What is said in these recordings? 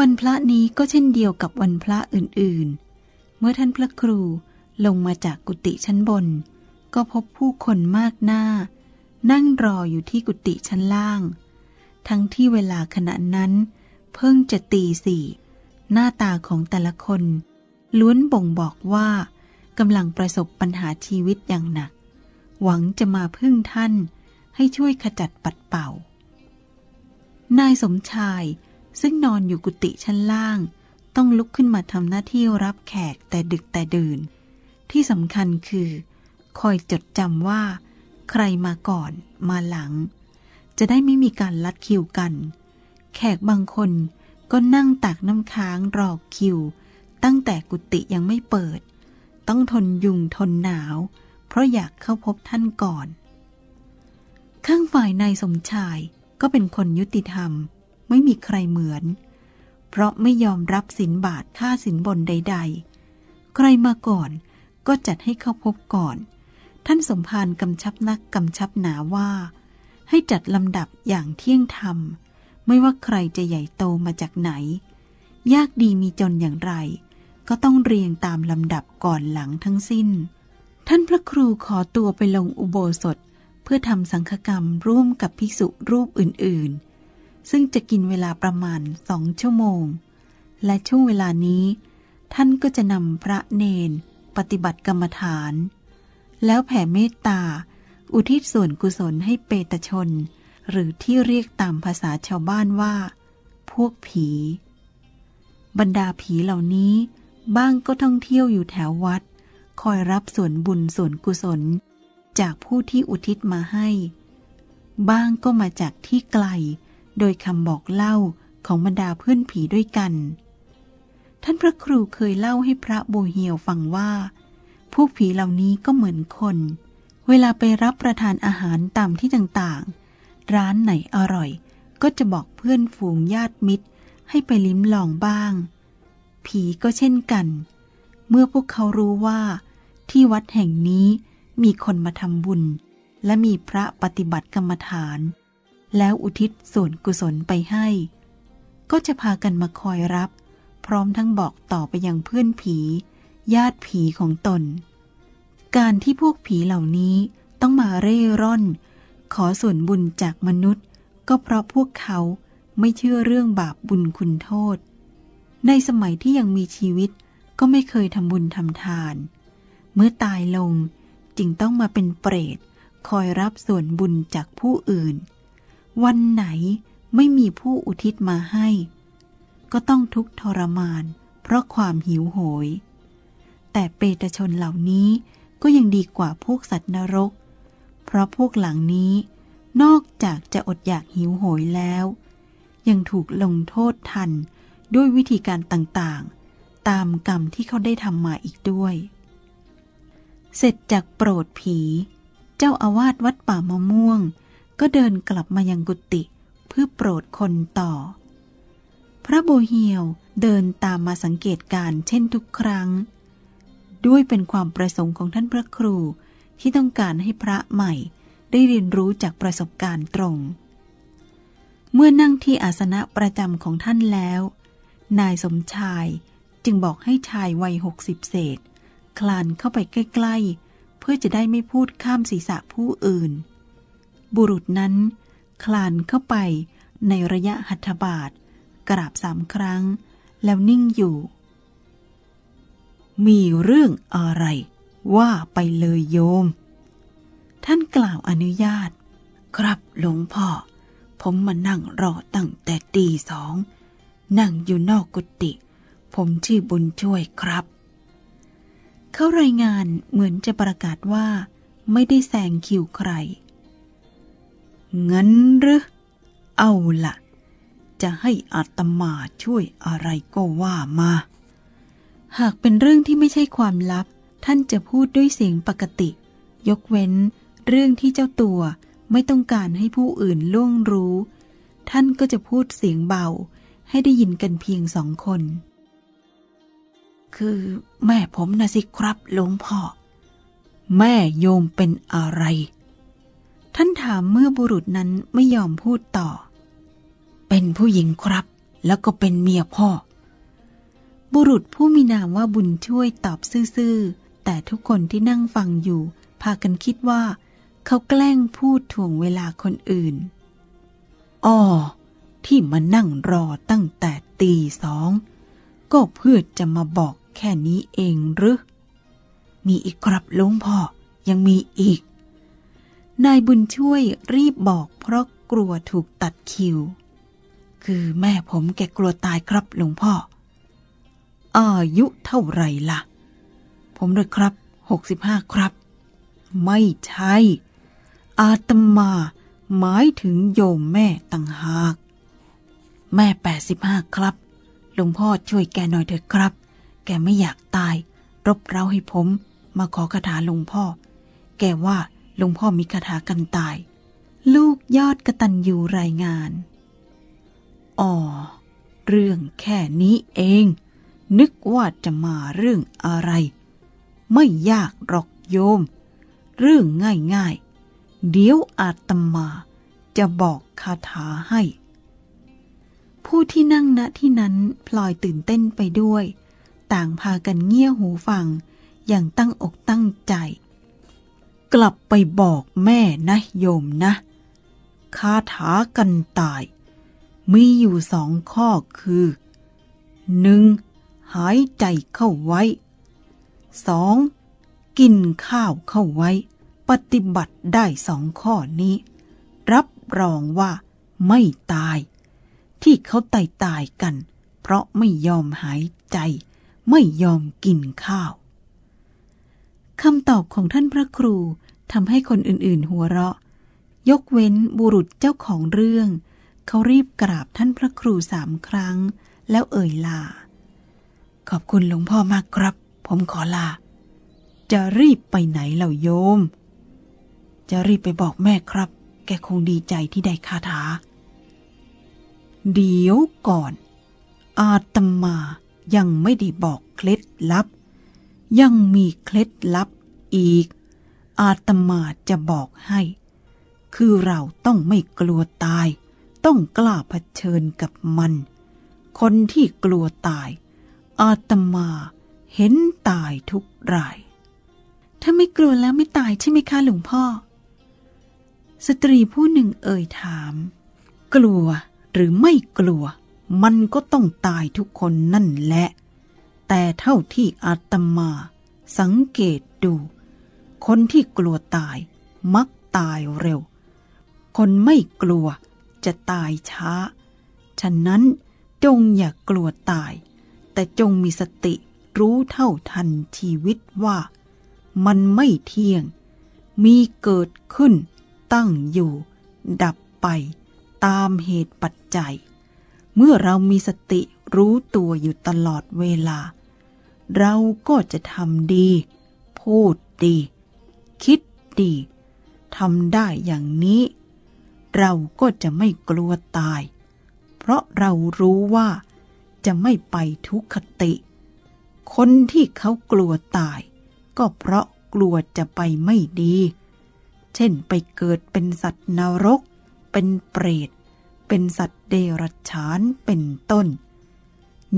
วันพระนี้ก็เช่นเดียวกับวันพระอื่นๆ เมื่อท่านพระครูลงมาจากกุฏิชั้นบน ก็พบผู้คนมากหน้า นั่งรออยู่ที่กุฏิชั้นล่าง ทั้งที่เวลาขณะนั้นเพิ่งจะตีสี่หน้าตาของแต่ละคน ล้วนบ่งบอกว่ากำลังประสบปัญหาชีวิตอย่างหนัก หวังจะมาพึ่งท่านให้ช่วยขจัดปัดเป่า นายสมชาย ซึ่งนอนอยู่กุฏิชั้นล่าง ต้องลุกขึ้นมาทำหน้าที่รับแขกแต่ดึกแต่ดื่น ที่สำคัญคือ คอยจดจำว่า ใครมาก่อนมาหลัง จะได้ไม่มีการลัดคิวกัน แขกบางคนก็นั่งตักน้ำค้างรอคิว ตั้งแต่กุฏิยังไม่เปิด ต้องทนยุงทนหนาว เพราะอยากเข้าพบท่านก่อน ข้างฝ่ายนายสมชายก็เป็นคนยุติธรรม ไม่มีใครเหมือน เพราะไม่ยอมรับสินบาทค่าสินบนใด ๆ ใครมาก่อนก็จัดให้เข้าพบก่อน ท่านสมภารกำชับนักกำชับหนาว่า ให้จัดลำดับอย่างเที่ยงธรรม ไม่ว่าใครจะใหญ่โตมาจากไหน ยากดีมีจนอย่างไร ก็ต้องเรียงตามลำดับก่อนหลังทั้งสิ้น ท่านพระครูขอตัวไปลงอุโบสถเพื่อทำสังฆกรรมร่วมกับภิกษุรูปอื่นๆ ซึ่งจะกินเวลาประมาณสองชั่วโมง และช่วงเวลานี้ ท่านก็จะนำพระเนน ปฏิบัติกรรมฐาน แล้วแผ่เมตตา อุทิศส่วนกุศลให้เปตชน หรือที่เรียกตามภาษาชาวบ้านว่า พวกผี บรรดาผีเหล่านี้ บ้างก็ท่องเที่ยวอยู่แถววัด คอยรับส่วนบุญส่วนกุศล จากผู้ที่อุทิศมาให้ บ้างก็มาจากที่ไกล โดยคำบอกเล่าของบรรดาเพื่อนผีด้วยกัน ท่านพระครูเคยเล่าให้พระโบเฮียวฟังว่า พวกผีเหล่านี้ก็เหมือนคน เวลาไปรับประทานอาหารตามที่ต่างๆ ร้านไหนอร่อย ก็จะบอกเพื่อนฝูงญาติมิตร ให้ไปลิ้มลองบ้าง ผีก็เช่นกัน เมื่อพวกเขารู้ว่า ที่วัดแห่งนี้มีคนมาทำบุญ และมีพระปฏิบัติกรรมฐาน แล้วอุทิศส่วนกุศลไปให้ ก็จะพากันมาคอยรับ พร้อมทั้งบอกต่อไปยังเพื่อนผี ญาติผีของตน การที่พวกผีเหล่านี้ต้องมาเร่ร่อน ขอส่วนบุญจากมนุษย์ ก็เพราะพวกเขาไม่เชื่อเรื่องบาปบุญคุณโทษ ในสมัยที่ยังมีชีวิตก็ไม่เคยทำบุญทำทาน เมื่อตายลงจึงต้องมาเป็นเปรต คอยรับส่วนบุญจากผู้อื่น วันไหนไม่มีผู้อุทิศมาให้ ก็ต้องทุกทรมาน เพราะความหิวโหย แต่เปตชนเหล่านี้ก็ยังดีกว่าพวกสัตว์นรก เพราะพวกหลังนี้ นอกจากจะอดอยากหิวโหยแล้ว ยังถูกลงโทษทันด้วยวิธีการต่างๆ ตามกรรมที่เขาได้ทำมาอีกด้วย เสร็จจากโปรดผี เจ้าอาวาสวัดป่ามะม่วง ก็เดินกลับมายังกุฏิเพื่อโปรดคนต่อ พระโบเฮียวเดินตามมาสังเกตการเช่นทุกครั้ง ด้วยเป็นความประสงค์ของท่านพระครูที่ต้องการให้พระใหม่ได้เรียนรู้จากประสบการณ์ตรง เมื่อนั่งที่อาสนะประจำของท่านแล้ว นายสมชายจึงบอกให้ชายวัยหกสิบเศษ คลานเข้าไปใกล้ ๆ เพื่อจะได้ไม่พูดข้ามศีรษะผู้อื่น บุรุษนั้น คลานเข้าไปในระยะหัตถบาท กราบสามครั้ง แล้วนิ่งอยู่ มีเรื่องอะไร ว่าไปเลยโยม ท่านกล่าวอนุญาต ครับหลวงพ่อ ผมมานั่งรอตั้งแต่ตีสอง นั่งอยู่นอกกุฏิผมชื่อบุญช่วยครับ เขารายงานเหมือนจะประกาศว่า ไม่ได้แซงคิวใคร งั้นหรือ เอาละจะให้อัตมาช่วยอะไรก็ว่ามา หากเป็นเรื่องที่ไม่ใช่ความลับ ท่านจะพูดด้วยเสียงปกติ ยกเว้นเรื่องที่เจ้าตัวไม่ต้องการให้ผู้อื่นล่วงรู้ ท่านก็จะพูดเสียงเบา ให้ได้ยินกันเพียงสองคน คือแม่ผมนะสิครับหลวงพ่อ แม่โยมเป็นอะไร ท่านถามเมื่อบุรุษนั้นไม่ยอมพูดต่อ เป็นผู้หญิงครับ แล้วก็เป็นเมียพ่อ บุรุษผู้มีนามว่าบุญช่วยตอบซื่อๆ แต่ทุกคนที่นั่งฟังอยู่ พากันคิดว่า เขาแกล้งพูดถ่วงเวลาคนอื่นอ๋อที่มานั่งรอตั้งแต่ตีสอง ก็เพื่อจะมาบอกแค่นี้เองหรือ มีอีกครับลุงพ่อ ยังมีอีก นายบุญช่วยรีบบอกเพราะกลัวถูกตัดคิว คือแม่ผมแกกลัวตายครับหลวงพ่อ อายุเท่าไรละ่ะ ผมเลยครับหกสิบห้าครับ ไม่ใช่ อาตมาหมายถึงโยมแม่ต่างหาก แม่แปดสิบห้าครับ หลวงพ่อช่วยแกหน่อยเถอะครับ แกไม่อยากตาย รบเร้าให้ผม มาขอคาถาหลวงพ่อ แกว่า หลวงพ่อมีคาถากันตาย ลูกยอดกระตันยูรายงาน อ๋อ เรื่องแค่นี้เอง นึกว่าจะมาเรื่องอะไร ไม่ยากหรอกโยม เรื่องง่ายๆ เดี๋ยวอาตมาจะบอกคาถาให้ ผู้ที่นั่งณที่นั้นพลอยตื่นเต้นไปด้วย ต่างพากันเงี่ยหูฟังอย่างตั้งอกตั้งใจ กลับไปบอกแม่นะโยมนะคาถากันตาย มีอยู่สองข้อคือหนึ่งหายใจเข้าไว้สองกินข้าวเข้าไว้ ปฏิบัติได้สองข้อนี้ รับรองว่าไม่ตาย ที่เขาตายตายกัน เพราะไม่ยอมหายใจ ไม่ยอมกินข้าว คำตอบของท่านพระครูทำให้คนอื่นๆ หัวเราะ ยกเว้นบุรุษเจ้าของเรื่อง เขารีบกราบท่านพระครูสามครั้ง แล้วเอ่ยลา ขอบคุณหลวงพ่อมากครับ ผมขอลา จะรีบไปไหนเหล่าโยม จะรีบไปบอกแม่ครับ แกคงดีใจที่ได้คาถา เดี๋ยวก่อน อาตมายังไม่ได้บอกเคล็ดลับ ยังมีเคล็ดลับอีก อาตมาจะบอกให้ คือเราต้องไม่กลัวตาย ต้องกล้าเผชิญกับมัน คนที่กลัวตาย อาตมาเห็นตายทุกราย ถ้าไม่กลัวแล้วไม่ตายใช่ไหมคะหลวงพ่อ สตรีผู้หนึ่งเอ่ยถาม กลัวหรือไม่กลัว มันก็ต้องตายทุกคนนั่นแหละ แต่เท่าที่อาตมา สังเกตดู คนที่กลัวตายมักตายเร็ว คนไม่กลัวจะตายช้า ฉะนั้นจงอย่ากลัวตาย แต่จงมีสติรู้เท่าทันชีวิตว่า มันไม่เที่ยง มีเกิดขึ้น ตั้งอยู่ ดับไป ตามเหตุปัจจัย เมื่อเรามีสติรู้ตัวอยู่ตลอดเวลา เราก็จะทำดี พูดดี คิดดีทำได้อย่างนี้ เราก็จะไม่กลัวตาย เพราะเรารู้ว่าจะไม่ไปทุกขติ คนที่เขากลัวตาย ก็เพราะกลัวจะไปไม่ดี เช่นไปเกิดเป็นสัตว์นรก เป็นเปรต เป็นสัตว์เดรัจฉานเป็นต้น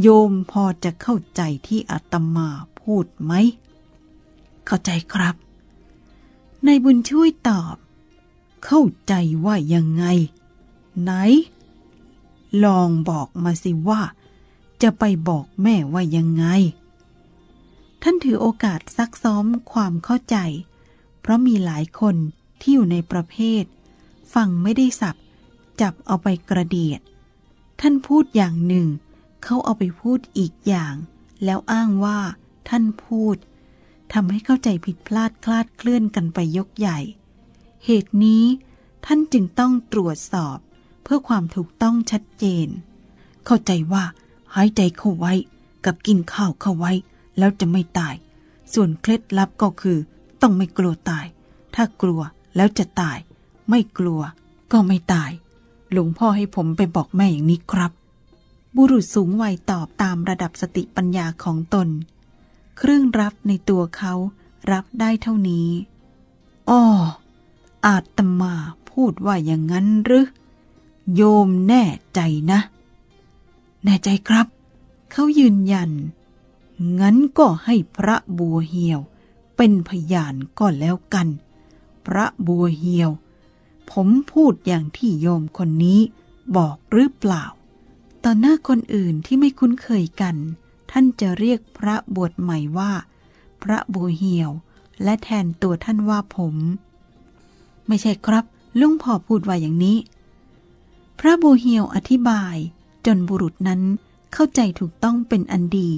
โยมพอจะเข้าใจที่อาตมาพูดไหม เข้าใจครับนายบุญช่วยตอบ เข้าใจว่ายังไง ไหน ลองบอกมาสิว่า จะไปบอกแม่ว่ายังไง ท่านถือโอกาสซักซ้อมความเข้าใจ เพราะมีหลายคนที่อยู่ในประเภท ฟังไม่ได้สับ จับเอาไปกระเดียด ท่านพูดอย่างหนึ่ง เขาเอาไปพูดอีกอย่าง แล้วอ้างว่า ท่านพูดทำให้เข้าใจผิดพลาดคลาดเคลื่อนกันไปยกใหญ่ เหตุนี้ท่านจึงต้องตรวจสอบ เพื่อความถูกต้องชัดเจน เข้าใจว่าหายใจเข้าไว้ กับกินข้าวเข้าไว้ แล้วจะไม่ตาย ส่วนเคล็ดลับก็คือ ต้องไม่กลัวตาย ถ้ากลัวแล้วจะตาย ไม่กลัว ก็ไม่ตาย หลวงพ่อให้ผมไปบอกแม่อย่างนี้ครับ บุรุษสูงวัยตอบตามระดับสติปัญญาของตน เครื่องรับในตัวเขารับได้เท่านี้ อ้อ อาตมาพูดว่าอย่างนั้นหรือ โยมแน่ใจนะ แน่ใจครับ เขายืนยัน งั้นก็ให้พระบัวเหี่ยว เป็นพยานก็แล้วกัน พระบัวเหี่ยว ผมพูดอย่างที่โยมคนนี้บอกหรือเปล่า ต่อหน้าคนอื่นที่ไม่คุ้นเคยกัน ท่านจะเรียกพระบวชใหม่ว่า พระบัวเหี่ยว และแทนตัวท่านว่าผม ไม่ใช่ครับลุงพ่อพูดว่าอย่างนี้ พระบัวเหี่ยวอธิบายจนบุรุษนั้นเข้าใจถูกต้องเป็นอันดี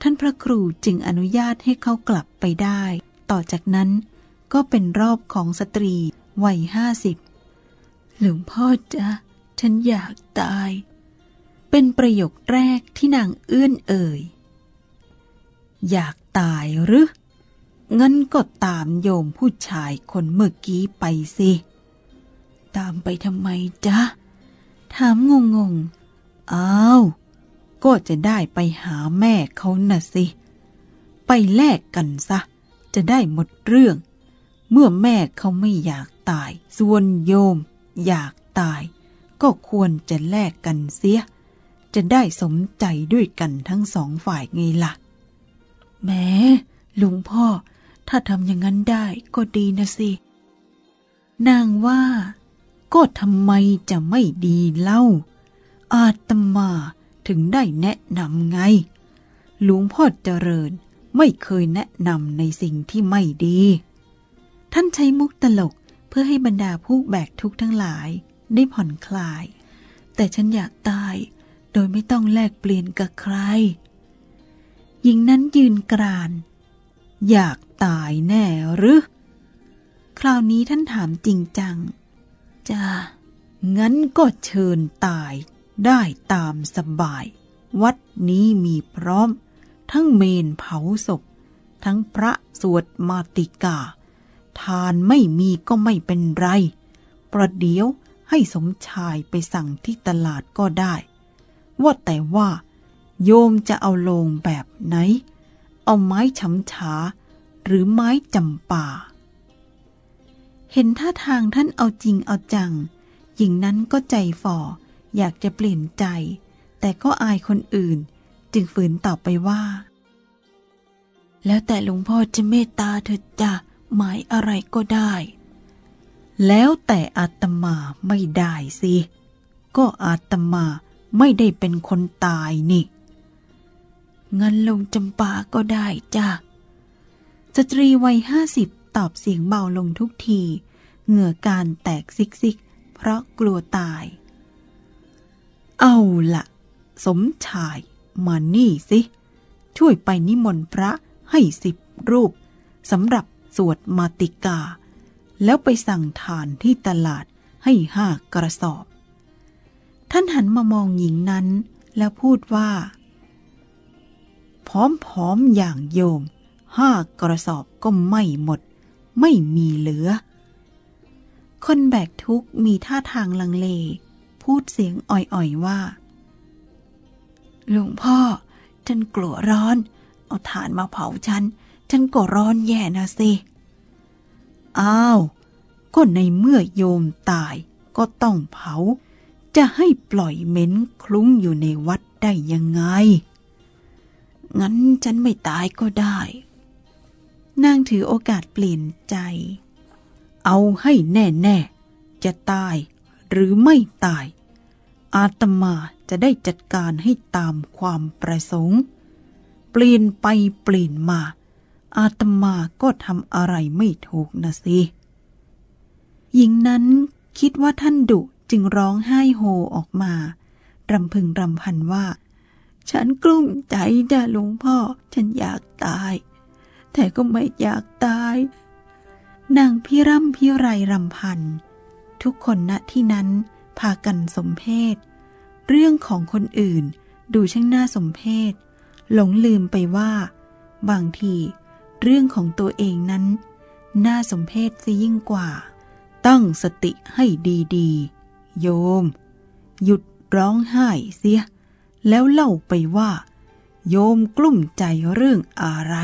ท่านพระครูจึงอนุญาตให้เขากลับไปได้ ต่อจากนั้นก็เป็นรอบของสตรีวัยห้าสิบหลวงพ่อจ๊ะฉันอยากตาย เป็นประโยคแรกที่นางเอื้อนเอ่ย อยากตายหรืองั้นก็ตามโยมผู้ชายคนเมื่อกี้ไปสิ ตามไปทำไมจ๊ะ ถามงงงอ้าว ก็จะได้ไปหาแม่เขาน่ะสิ ไปแลกกันซะ จะได้หมดเรื่อง เมื่อแม่เขาไม่อยากตาย ส่วนโยม อยากตาย ก็ควรจะแลกกันเสีย จะได้สมใจด้วยกันทั้งสองฝ่ายไงละ่ะ แม้ลุงพ่อ ถ้าทำอย่างนั้นได้ก็ดีนะสิ นางว่า ก็ทำไมจะไม่ดีเล่า อาตมาถึงได้แนะนำไงลวงพ่อเจริญไม่เคยแนะนำในสิ่งที่ไม่ดี ท่านใช้มุกตลกเพื่อให้บรรดาผู้แบกทุกข์ทั้งหลายได้ผ่อนคลาย แต่ฉันอยากตาย โดยไม่ต้องแลกเปลี่ยนกับใคร หญิงนั้นยืนกราน อยากตายแน่หรือ คราวนี้ท่านถามจริงจัง จ้า งั้นก็เชิญตายได้ตามสบาย วัดนี้มีพร้อม ทั้งเมนเผาศพ ทั้งพระสวดมาติกา ทานไม่มีก็ไม่เป็นไร ประเดี๋ยวให้สมชายไปสั่งที่ตลาดก็ได้ ว่าแต่ว่า โยมจะเอาโลงแบบไหน เอาไม้ฉำฉาหรือไม้จำป่า เห็นท่าทางท่านเอาจริงเอาจัง หญิงนั้นก็ใจฝ่อ อยากจะเปลี่ยนใจ แต่ก็อายคนอื่น จึงฝืนตอบไปว่า แล้วแต่หลวงพ่อจะเมตตาเถิดจ้ะหมายอะไรก็ได้ แล้วแต่อาตมาไม่ได้สิ ก็อาตมา ไม่ได้เป็นคนตายนี่งั้นลงจำปาก็ได้จ้ะสตรีวัยห้าสิบตอบเสียงเบาลงทุกที เหงื่อการแตกซิกซิก เพราะกลัวตาย เอาละสมชายมานี่สิ ช่วยไปนิมนต์พระให้สิบรูปสำหรับสวดมาติกา แล้วไปสั่งทานที่ตลาดให้ห้ากระสอบ ท่านหันมามองหญิงนั้น แล้วพูดว่าพร้อมๆอย่างโยม ห้ากระสอบก็ไม่หมด ไม่มีเหลือ คนแบกทุกมีท่าทางลังเล พูดเสียงอ่อยๆว่า หลวงพ่อ ฉันกลัวร้อน เอาถ่านมาเผาฉัน ฉันก็ร้อนแย่นะสิ อ้าว ก็ในเมื่อโยมตายก็ต้องเผา จะให้ปล่อยเหม็นคลุ้งอยู่ในวัดได้ยังไง งั้นฉันไม่ตายก็ได้ นางถือโอกาสเปลี่ยนใจ เอาให้แน่ๆ จะตายหรือไม่ตาย อาตมาจะได้จัดการให้ตามความประสงค์ เปลี่ยนไปเปลี่ยนมา อาตมาก็ทำอะไรไม่ถูกนะสิหญิงนั้นคิดว่าท่านดุ จึงร้องไห้โฮออกมารำพึงรำพันว่า ฉันกลุ้มใจจ้ะหลวงพ่อ ฉันอยากตาย แต่ก็ไม่อยากตาย นางพี่ร่ำพี่ไรรำพัน ทุกคนณที่นั้นพากันสมเพศ เรื่องของคนอื่นดูช่างน่าสมเพศ หลงลืมไปว่า บางทีเรื่องของตัวเองนั้น น่าสมเพศซะยิ่งกว่า ตั้งสติให้ดีๆ โยม หยุดร้องไห้เสีย แล้วเล่าไปว่า โยมกลุ้มใจเรื่องอะไร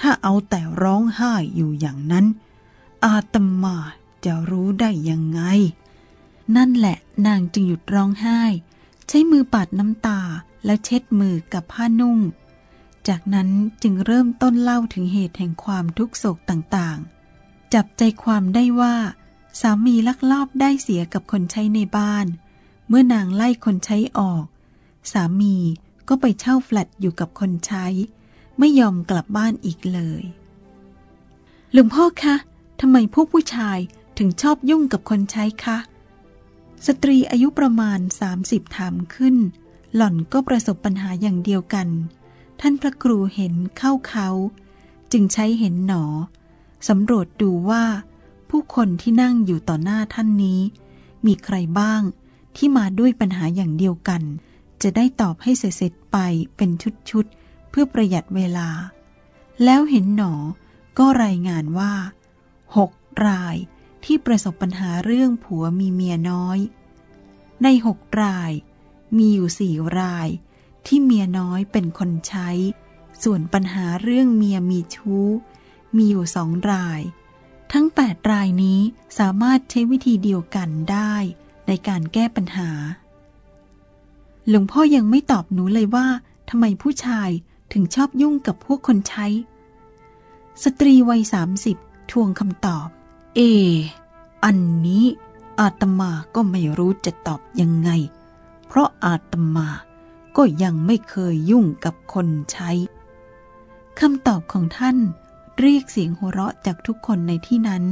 ถ้าเอาแต่ร้องไห้อยู่อย่างนั้น อาตมาจะรู้ได้ยังไง นั่นแหละนางจึงหยุดร้องไห้ ใช้มือปัดน้ำตาแล้วเช็ดมือกับผ้านุ่ง จากนั้นจึงเริ่มต้นเล่าถึงเหตุแห่งความทุกโศกต่างๆ จับใจความได้ว่า สามีลักลอบได้เสียกับคนใช้ในบ้าน เมื่อนางไล่คนใช้ออก สามีก็ไปเช่าแฟลตอยู่กับคนใช้ ไม่ยอมกลับบ้านอีกเลยหลวงพ่อคะทำไมพวกผู้ชายถึงชอบยุ่งกับคนใช้คะ สตรีอายุประมาณ 30 ถามขึ้น หล่อนก็ประสบปัญหาอย่างเดียวกัน ท่านพระครูเห็นเข้าเขา จึงใช้เห็นหนอสำรวจดูว่า ผู้คนที่นั่งอยู่ต่อหน้าท่านนี้ มีใครบ้างที่มาด้วยปัญหาอย่างเดียวกัน จะได้ตอบให้เสร็จไปเป็นชุดๆ เพื่อประหยัดเวลา แล้วเห็นหนอก็รายงานว่าหกรายที่ประสบปัญหาเรื่องผัวมีเมียน้อย ในหกราย มีอยู่สี่รายที่เมียน้อยเป็นคนใช้ ส่วนปัญหาเรื่องเมียมีชู้ มีอยู่สองราย ทั้งแปดรายนี้สามารถใช้วิธีเดียวกันได้ในการแก้ปัญหา หลวงพ่อยังไม่ตอบหนูเลยว่าทำไมผู้ชายถึงชอบยุ่งกับพวกคนใช้ สตรีวัยสามสิบทวงคำตอบ เอ อันนี้อาตมาก็ไม่รู้จะตอบยังไง เพราะอาตมาก็ยังไม่เคยยุ่งกับคนใช้คำตอบของท่าน เรียกเสียงหัวเราะจากทุกคนในที่นั้น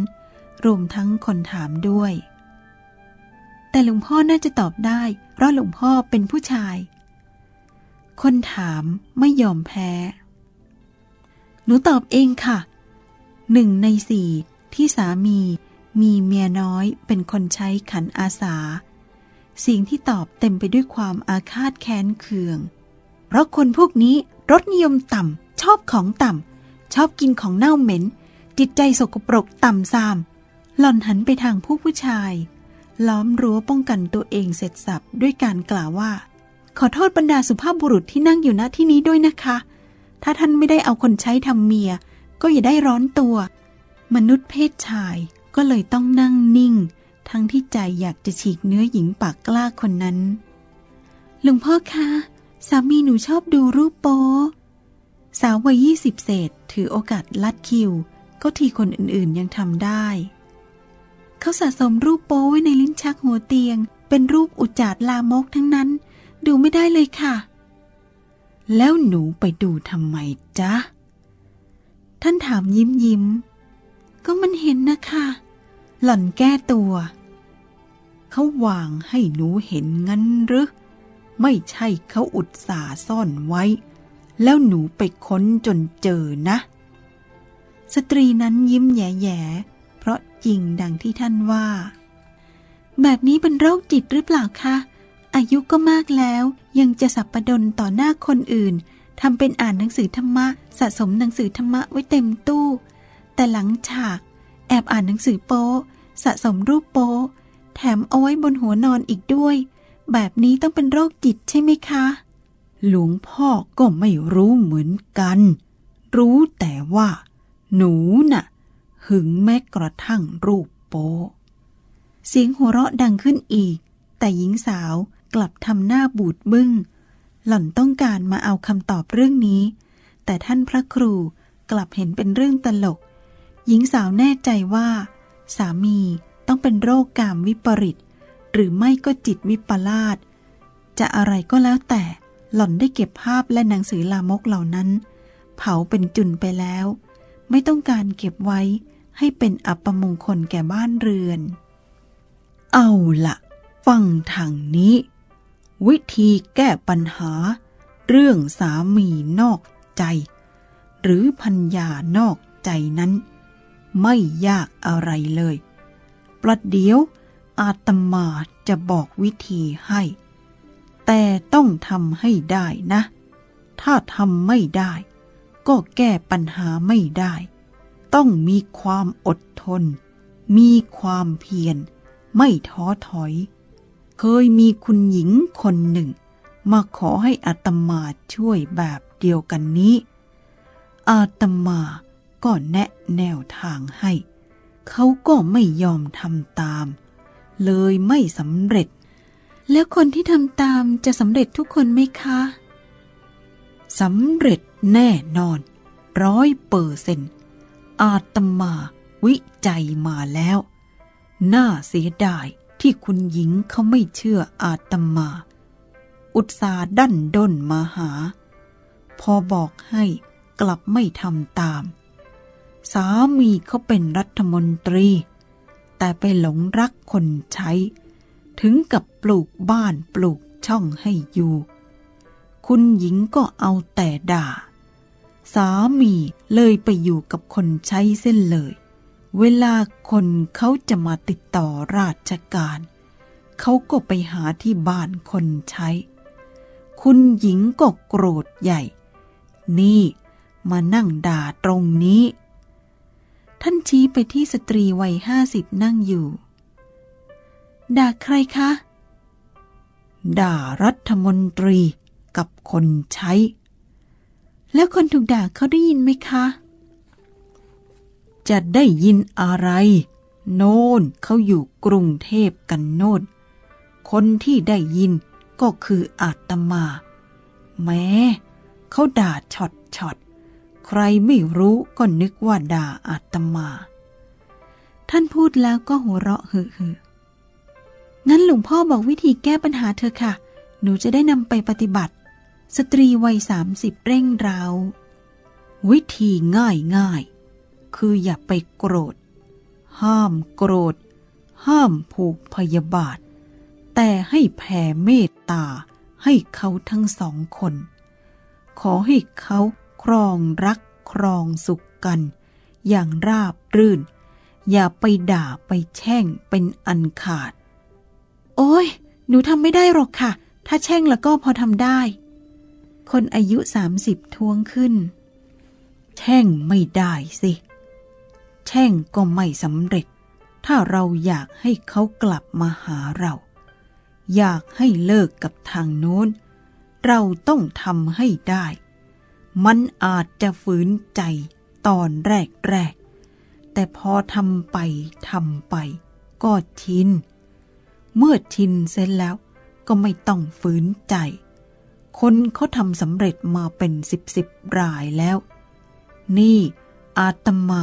รวมทั้งคนถามด้วย แต่หลวงพ่อน่าจะตอบได้ เพราะหลวงพ่อเป็นผู้ชาย คนถามไม่ยอมแพ้ หนูตอบเองค่ะ หนึ่งในสี่ที่สามีมีเมียน้อยเป็นคนใช้ขันอาสาสิ่งที่ตอบเต็มไปด้วยความอาฆาตแค้นเคือง เพราะคนพวกนี้รสนิยมต่ำชอบของต่ำ ชอบกินของเน่าเหม็น จิตใจสกปรกต่ำซาม หล่อนหันไปทางผู้ผู้ชาย ล้อมรั้วป้องกันตัวเองเสร็จสับด้วยการกล่าวว่า ขอโทษบรรดาสุภาพบุรุษที่นั่งอยู่ณที่นี้ด้วยนะคะ ถ้าท่านไม่ได้เอาคนใช้ทำเมีย ก็อย่าได้ร้อนตัว มนุษย์เพศชายก็เลยต้องนั่งนิ่ง ทั้งที่ใจอยากจะฉีกเนื้อหญิงปากกล้าคนนั้นหลวงพ่อคะสามีหนูชอบดูรูปโป๊ สาววัยยี่สิบเศษถือโอกาสลัดคิว ก็ทีคนอื่นๆยังทำได้ เขาสะสมรูปโป๊ไว้ในลิ้นชักหัวเตียง เป็นรูปอุจจาดลามกทั้งนั้น ดูไม่ได้เลยค่ะ แล้วหนูไปดูทำไมจ๊ะ ท่านถามยิ้มยิ้ม ก็มันเห็นนะคะ หล่อนแก้ตัว เขาวางให้หนูเห็นงั้นหรือไม่ใช่เขาอุดสาซ่อนไว้ แล้วหนูไปค้นจนเจอนะ สตรีนั้นยิ้มแย่ๆเพราะจริงดังที่ท่านว่า แบบนี้เป็นโรคจิตหรือเปล่าคะ อายุก็มากแล้วยังจะสับประดนต่อหน้าคนอื่นทำเป็นอ่านหนังสือธรรมะ สะสมหนังสือธรรมะไว้เต็มตู้ แต่หลังฉาก แอบอ่านหนังสือโป๊สะสมรูปโป๊แถมเอาไว้บนหัวนอนอีกด้วย แบบนี้ต้องเป็นโรคจิตใช่ไหมคะ หลวงพ่อก็ไม่รู้เหมือนกัน รู้แต่ว่า หนูน่ะ หึงแม้กระทั่งรูปโป เสียงหัวเราะดังขึ้นอีก แต่หญิงสาวกลับทำหน้าบูดบึง้ง หล่อนต้องการมาเอาคำตอบเรื่องนี้ แต่ท่านพระครูกลับเห็นเป็นเรื่องตลก หญิงสาวแน่ใจว่า สามีต้องเป็นโรคกามวิปริต หรือไม่ก็จิตวิปลาสจะอะไรก็แล้วแต่ หล่อนได้เก็บภาพและหนังสือลามกเหล่านั้น เผาเป็นจุนไปแล้ว ไม่ต้องการเก็บไว้ให้เป็นอัปมงคลแก่บ้านเรือน เอาละฟังทางนี้ วิธีแก้ปัญหา เรื่องสามีนอกใจ หรือพัญญานอกใจนั้น ไม่ยากอะไรเลย ประเดี๋ยวอาตมาจะบอกวิธีให้ แต่ต้องทำให้ได้นะ ถ้าทำไม่ได้ ก็แก้ปัญหาไม่ได้ ต้องมีความอดทน มีความเพียร ไม่ท้อถอย เคยมีคุณหญิงคนหนึ่ง มาขอให้อาตมาช่วยแบบเดียวกันนี้ อาตมาก็แนะแนวทางให้ เขาก็ไม่ยอมทำตาม เลยไม่สำเร็จ แล้วคนที่ทำตามจะสำเร็จทุกคนไหมคะสำเร็จแน่นอนร้อยเปอร์เซนอาตมาวิจัยมาแล้ว น่าเสียดายที่คุณหญิงเขาไม่เชื่ออาตมา อุตสาดั้นด้นมาหา พอบอกให้กลับไม่ทำตาม สามีเขาเป็นรัฐมนตรี แต่ไปหลงรักคนใช้ ถึงกับ ปลูกบ้านปลูกช่องให้อยู่ คุณหญิงก็เอาแต่ด่า สามีเลยไปอยู่กับคนใช้เส้นเลย เวลาคนเขาจะมาติดต่อราชการ เขาก็ไปหาที่บ้านคนใช้ คุณหญิงก็โกรธใหญ่ นี่มานั่งด่าตรงนี้ ท่านชี้ไปที่สตรีวัยห้าสิบนั่งอยู่ ด่าใครคะ ด่ารัฐมนตรีกับคนใช้ แล้วคนถูกด่าเขาได้ยินไหมคะ จะได้ยินอะไร โน่นเขาอยู่กรุงเทพกันโน่น คนที่ได้ยินก็คืออาตมา แม้เขาด่าช็อตช็อตใครไม่รู้ก็นึกว่าด่าอาตมา ท่านพูดแล้วก็หัวเราะฮึฮึ งั้นหลวงพ่อบอกวิธีแก้ปัญหาเธอค่ะ หนูจะได้นำไปปฏิบัติ สตรีวัยสามสิบเร่งราววิธีง่ายง่าย คืออย่าไปโกรธ ห้ามโกรธ ห้ามผูกพยาบาท แต่ให้แผ่เมตตาให้เขาทั้งสองคน ขอให้เขาครองรักครองสุขกัน อย่างราบรื่น อย่าไปด่าไปแช่งเป็นอันขาด โอ้ย หนูทำไม่ได้หรอกค่ะ ถ้าแช่งแล้วก็พอทำได้ คนอายุสามสิบท้วงขึ้น แช่งไม่ได้สิ แช่งก็ไม่สำเร็จ ถ้าเราอยากให้เขากลับมาหาเรา อยากให้เลิกกับทางโน้น เราต้องทำให้ได้ มันอาจจะฝืนใจตอนแรกแรก แต่พอทำไปทำไป ก็ชิน เมื่อชินเสร็จแล้วก็ไม่ต้องฝืนใจ คนเขาทำสำเร็จมาเป็นสิบสิบรายแล้ว นี่อาตมา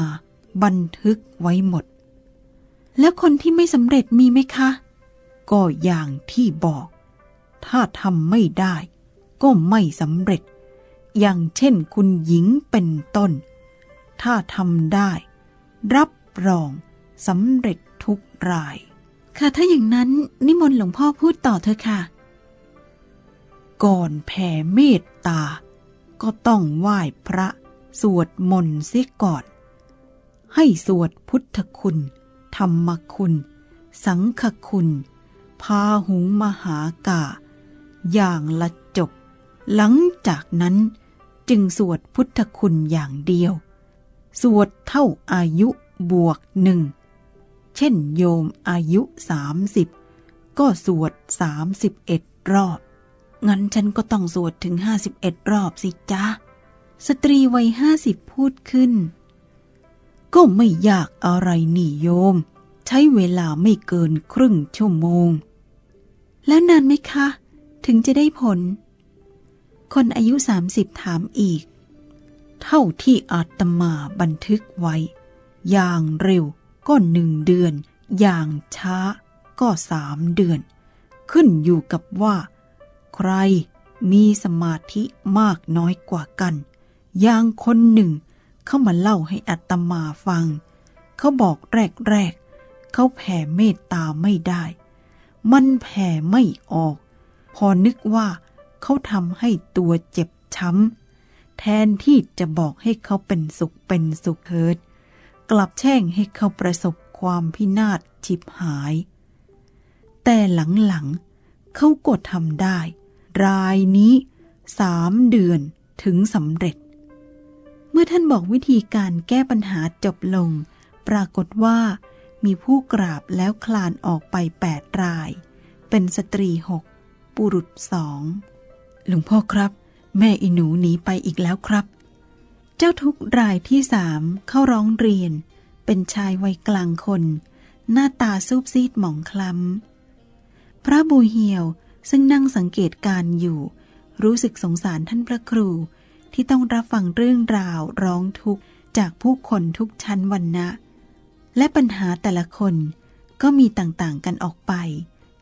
บันทึกไว้หมด แล้วคนที่ไม่สำเร็จมีไหมคะ ก็อย่างที่บอก ถ้าทำไม่ได้ ก็ไม่สำเร็จ อย่างเช่นคุณหญิงเป็นต้น ถ้าทำได้ รับรองสำเร็จทุกราย ค่ะถ้าอย่างนั้นนิมนต์หลวงพ่อพูดต่อเถอะค่ะ ก่อนแผ่เมตตา ก็ต้องไหว้พระ สวดมนต์เสียก่อน ให้สวดพุทธคุณ ธรรมคุณ สังฆคุณ พาหุงมหากา อย่างละจบ หลังจากนั้นจึงสวดพุทธคุณอย่างเดียว สวดเท่าอายุบวกหนึ่ง เช่นโยมอายุสามสิบก็สวดสามสิบเอ็ดรอบ งั้นฉันก็ต้องสวดถึงห้าสิบเอ็ดรอบสิจ้าสตรีวัยห้าสิบพูดขึ้น ก็ไม่ยากอะไรนี่โยม ใช้เวลาไม่เกินครึ่งชั่วโมง แล้วนานไหมคะ ถึงจะได้ผล คนอายุสามสิบถามอีก เท่าที่อาตมาบันทึกไว้ อย่างเร็ว ก็หนึ่งเดือน อย่างช้าก็สามเดือน ขึ้นอยู่กับว่า ใครมีสมาธิมากน้อยกว่ากัน อย่างคนหนึ่ง เขามาเล่าให้อัตมาฟัง เขาบอกแรกๆ เขาแผ่เมตตาไม่ได้ มันแผ่ไม่ออก พอนึกว่าเขาทำให้ตัวเจ็บช้ำแทนที่จะบอกให้เขาเป็นสุขเป็นสุขเถิด กลับแช่งให้เขาประสบความพินาศฉิบหาย แต่หลังๆเขาก็ทำได้ รายนี้สามเดือนถึงสำเร็จ เมื่อท่านบอกวิธีการแก้ปัญหาจบลง ปรากฏว่ามีผู้กราบแล้วคลานออกไปแปดราย เป็นสตรีหกปุรุษสองหลวงพ่อครับ แม่อีหนูหนีไปอีกแล้วครับ เจ้าทุกรายที่สามเข้าร้องเรียน เป็นชายวัยกลางคน หน้าตาซูบซีดหมองคล้ำ พระบูเฮียวซึ่งนั่งสังเกตการอยู่ รู้สึกสงสารท่านพระครูที่ต้องรับฟังเรื่องราวร้องทุกข์จากผู้คนทุกชั้นวันนะและปัญหาแต่ละคนก็มีต่างๆกันออกไป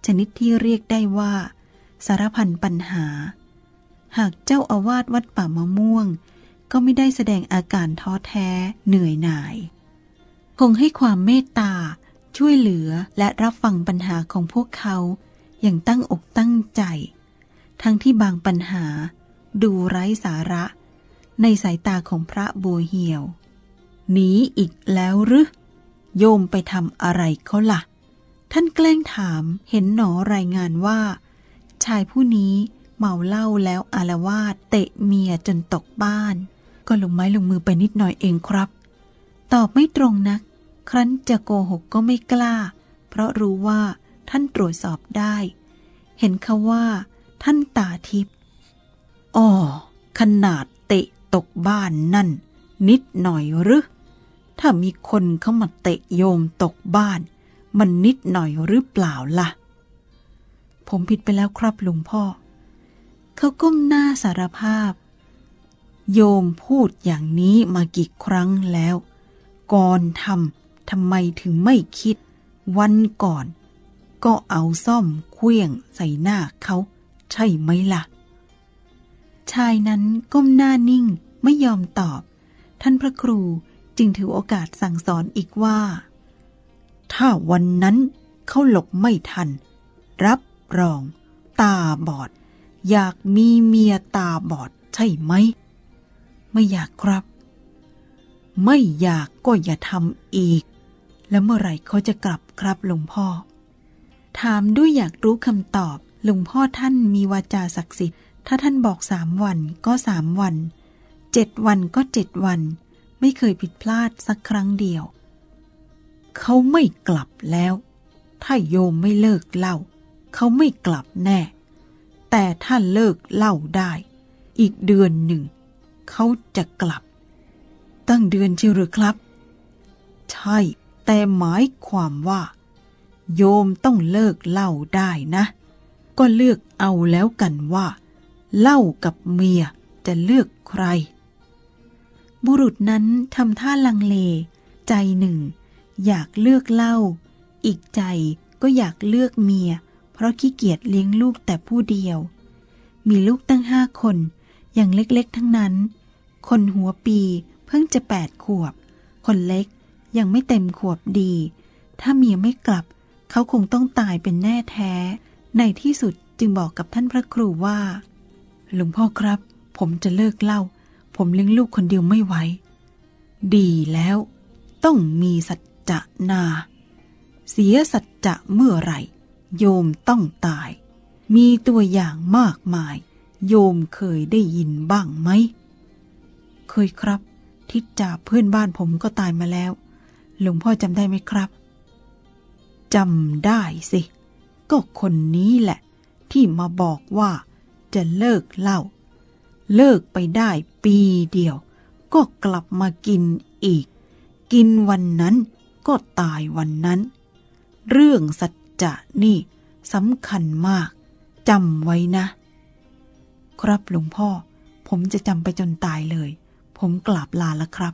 ชนิดที่เรียกได้ว่า สารพันปัญหา หากเจ้าอาวาสวัดป่ามะม่วง ก็ไม่ได้แสดงอาการท้อแท้เหนื่อยหน่าย คงให้ความเมตตา ช่วยเหลือและรับฟังปัญหาของพวกเขาอย่างตั้งอกตั้งใจ ทั้งที่บางปัญหา ดูไร้สาระ ในสายตาของพระบัวเหี่ยวหนีอีกแล้วหรือโยมไปทำอะไรเขาละ่ะ ท่านแกล้งถามเห็นหนอรายงานว่า ชายผู้นี้เมาเหล้าแล้วอารวาสเตะเมียจนตกบ้าน ก็ลงไม้ลงมือไปนิดหน่อยเองครับ ตอบไม่ตรงนัก ครั้นจะโกหกก็ไม่กล้า เพราะรู้ว่าท่านตรวจสอบได้ เห็นเขาว่า ท่านตาทิพย์อ๋อขนาดเตะตกบ้านนั่น นิดหน่อยหรือถ้ามีคนเข้ามาเตะโยมตกบ้าน มันนิดหน่อยหรือเปล่าล่ะ ผมผิดไปแล้วครับหลวงพ่อ เขาก้มหน้าสารภาพ โยมพูดอย่างนี้มากี่ครั้งแล้ว ก่อนทำทำไมถึงไม่คิด วันก่อน ก็เอาซ่อมเคลี้ยงใส่หน้าเขา ใช่ไหมละ่ะ ชายนั้นก้มหน้านิ่งไม่ยอมตอบ ท่านพระครูจึงถือโอกาสสั่งสอนอีกว่า ถ้าวันนั้นเขาหลบไม่ทัน รับรอง ตาบอด อยากมีเมียตาบอดใช่ไหม ไม่อยากครับ ไม่อยากก็อย่าทำอีก แล้วเมื่อไหร่เขาจะกลับครับหลวงพ่อ ถามด้วยอยากรู้คำตอบหลวงพ่อท่านมีวาจาศักดิ์สิทธิ์ ถ้าท่านบอกสามวันก็สามวันเจ็ดวันก็เจ็ดวัน ไม่เคยผิดพลาดสักครั้งเดียว เขาไม่กลับแล้ว ถ้าโยมไม่เลิกเล่า เขาไม่กลับแน่ แต่ถ้าเลิกเล่าได้ อีกเดือนหนึ่ง เขาจะกลับ ตั้งเดือนเชียวหรือครับ ใช่ แต่หมายความว่า โยมต้องเลิกเล่าได้นะ ก็เลือกเอาแล้วกันว่า เล่ากับเมียจะเลือกใคร บุรุษนั้นทำท่าลังเล ใจหนึ่ง อยากเลือกเล่า อีกใจก็อยากเลือกเมีย เพราะขี้เกียจเลี้ยงลูกแต่ผู้เดียว มีลูกตั้งห้าคน อย่างเล็กๆทั้งนั้น คนหัวปีเพิ่งจะแปดขวบ คนเล็กยังไม่เต็มขวบดี ถ้าเมียไม่กลับ เขาคงต้องตายเป็นแน่แท้ ในที่สุดจึงบอกกับท่านพระครูว่า หลวงพ่อครับ ผมจะเลิกเล่า ผมเลี้ยงลูกคนเดียวไม่ไหว ดีแล้ว ต้องมีสัจจะนา เสียสัจจะเมื่อไหร่ โยมต้องตาย มีตัวอย่างมากมาย โยมเคยได้ยินบ้างไหม เคยครับ ทิศจ่าเพื่อนบ้านผมก็ตายมาแล้ว หลวงพ่อจำได้ไหมครับจำได้สิ ก็คนนี้แหละ ที่มาบอกว่าจะเลิกเล่าเลิกไปได้ปีเดียว ก็กลับมากินอีก กินวันนั้นก็ตายวันนั้น เรื่องสัจจะนี่สำคัญมากจำไว้นะ ครับหลวงพ่อ ผมจะจำไปจนตายเลย ผมกราบลาแล้วครับ